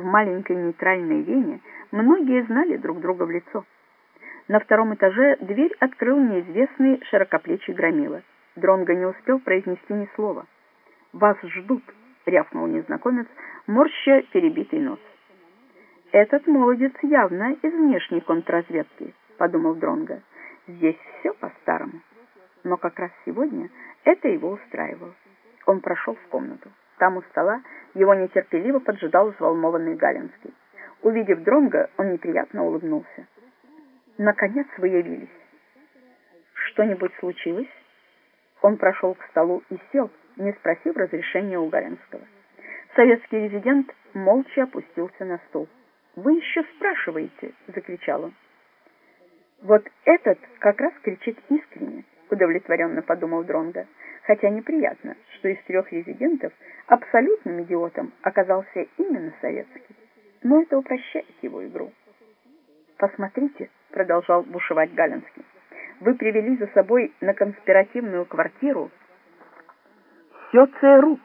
в маленькой нейтральной Вене многие знали друг друга в лицо. На втором этаже дверь открыл неизвестный широкоплечий громила. Дронго не успел произнести ни слова. «Вас ждут», — рявкнул незнакомец, морща перебитый нос. «Этот молодец явно из внешней контрразведки», — подумал Дронго. «Здесь все по-старому». Но как раз сегодня это его устраивало. Он прошел в комнату. Там у стола его нетерпеливо поджидал взволнованный Галинский. Увидев Дронга, он неприятно улыбнулся. «Наконец вы явились. Что-нибудь случилось?» Он прошел к столу и сел, не спросив разрешения у Галинского. Советский резидент молча опустился на стул. «Вы еще спрашиваете!» — закричал он. «Вот этот как раз кричит искренне», — удовлетворенно подумал Дронга, хотя неприятно, что из трех резидентов абсолютным идиотом оказался именно советский. Но это упрощает его игру. «Посмотрите», — продолжал бушевать Галинский, «вы привели за собой на конспиративную квартиру все ЦРУ.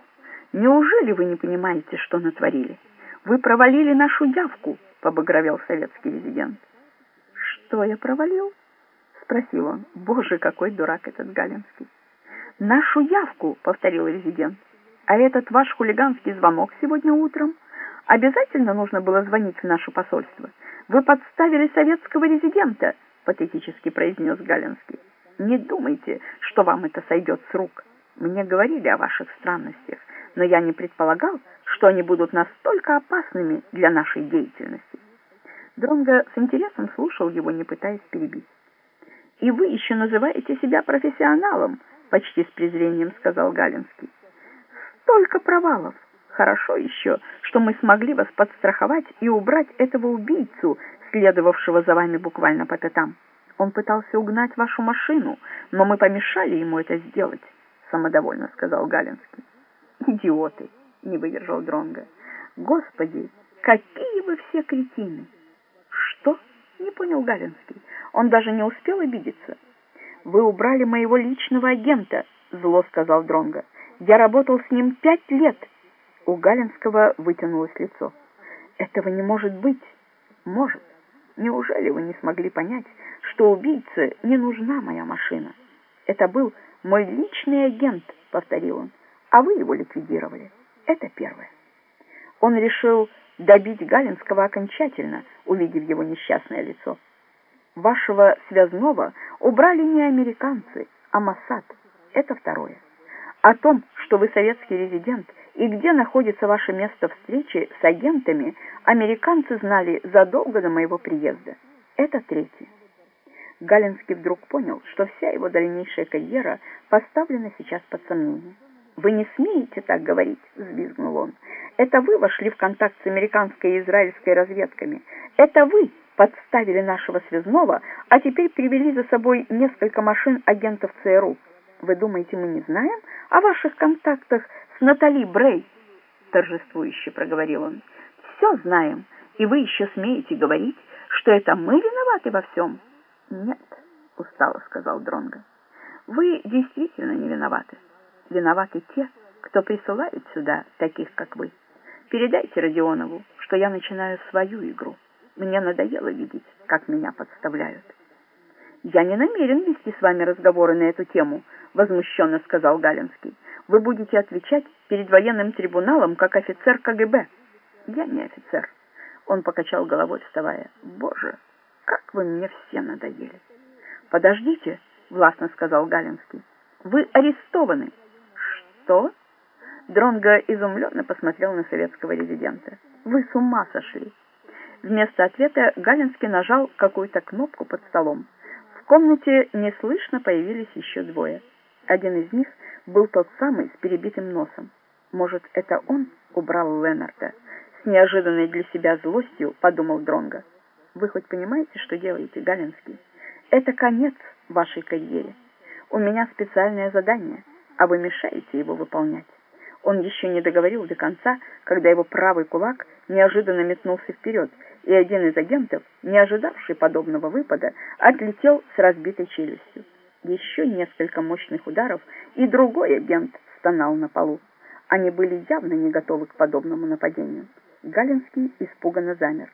Неужели вы не понимаете, что натворили? Вы провалили нашу явку», — побагровел советский резидент. «Что я провалил?» — спросил он. «Боже, какой дурак этот Галинский!» «Нашу явку», — повторил резидент. «А этот ваш хулиганский звонок сегодня утром? Обязательно нужно было звонить в наше посольство. Вы подставили советского резидента», — патетически произнес Галинский. «Не думайте, что вам это сойдет с рук. Мне говорили о ваших странностях, но я не предполагал, что они будут настолько опасными для нашей деятельности». Дронго с интересом слушал его, не пытаясь перебить. «И вы еще называете себя профессионалом», — почти с презрением сказал Галинский. «Столько провалов! Хорошо еще, что мы смогли вас подстраховать и убрать этого убийцу, следовавшего за вами буквально по пятам. Он пытался угнать вашу машину, но мы помешали ему это сделать», — самодовольно сказал Галинский. «Идиоты!» — не выдержал Дронга. «Господи, какие вы все кретины!» «Что?» — не понял Галинский. Он даже не успел обидеться. «Вы убрали моего личного агента», — зло сказал Дронга. «Я работал с ним пять лет». У Галинского вытянулось лицо. «Этого не может быть». «Может. Неужели вы не смогли понять, что убийце не нужна моя машина? Это был мой личный агент», — повторил он, — «а вы его ликвидировали. Это первое». Он решил добить Галинского окончательно, увидев его несчастное лицо. Вашего связного убрали не американцы, а Моссад. Это второе. О том, что вы советский резидент и где находится ваше место встречи с агентами, американцы знали задолго до моего приезда. Это третье. Галинский вдруг понял, что вся его дальнейшая карьера поставлена сейчас под сомнение. «Вы не смеете так говорить», — взвизгнул он. «Это вы вошли в контакт с американской и израильской разведками. Это вы подставили нашего связного, а теперь привели за собой несколько машин агентов ЦРУ. Вы думаете, мы не знаем о ваших контактах с Натали Брей?» Торжествующе проговорил он. «Все знаем, и вы еще смеете говорить, что это мы виноваты во всем?» «Нет», — устало сказал Дронго. «Вы действительно не виноваты виноваты те, кто присылает сюда таких, как вы. Передайте Родионову, что я начинаю свою игру. Мне надоело видеть, как меня подставляют. «Я не намерен вести с вами разговоры на эту тему», — возмущенно сказал Галинский. «Вы будете отвечать перед военным трибуналом, как офицер КГБ». «Я не офицер», — он покачал головой, вставая. «Боже, как вы мне все надоели!» «Подождите», — властно сказал Галинский. «Вы арестованы». «Что?» Дронго изумленно посмотрел на советского резидента. «Вы с ума сошли!» Вместо ответа Галинский нажал какую-то кнопку под столом. В комнате неслышно появились еще двое. Один из них был тот самый с перебитым носом. Может, это он убрал Ленарда? С неожиданной для себя злостью подумал Дронго. Вы хоть понимаете, что делаете, Галинский? Это конец вашей карьере. У меня специальное задание — а вы мешаете его выполнять. Он еще не договорил до конца, когда его правый кулак неожиданно метнулся вперед, и один из агентов, не ожидавший подобного выпада, отлетел с разбитой челюстью. Еще несколько мощных ударов, и другой агент стонал на полу. Они были явно не готовы к подобному нападению. Галинский испуганно замер.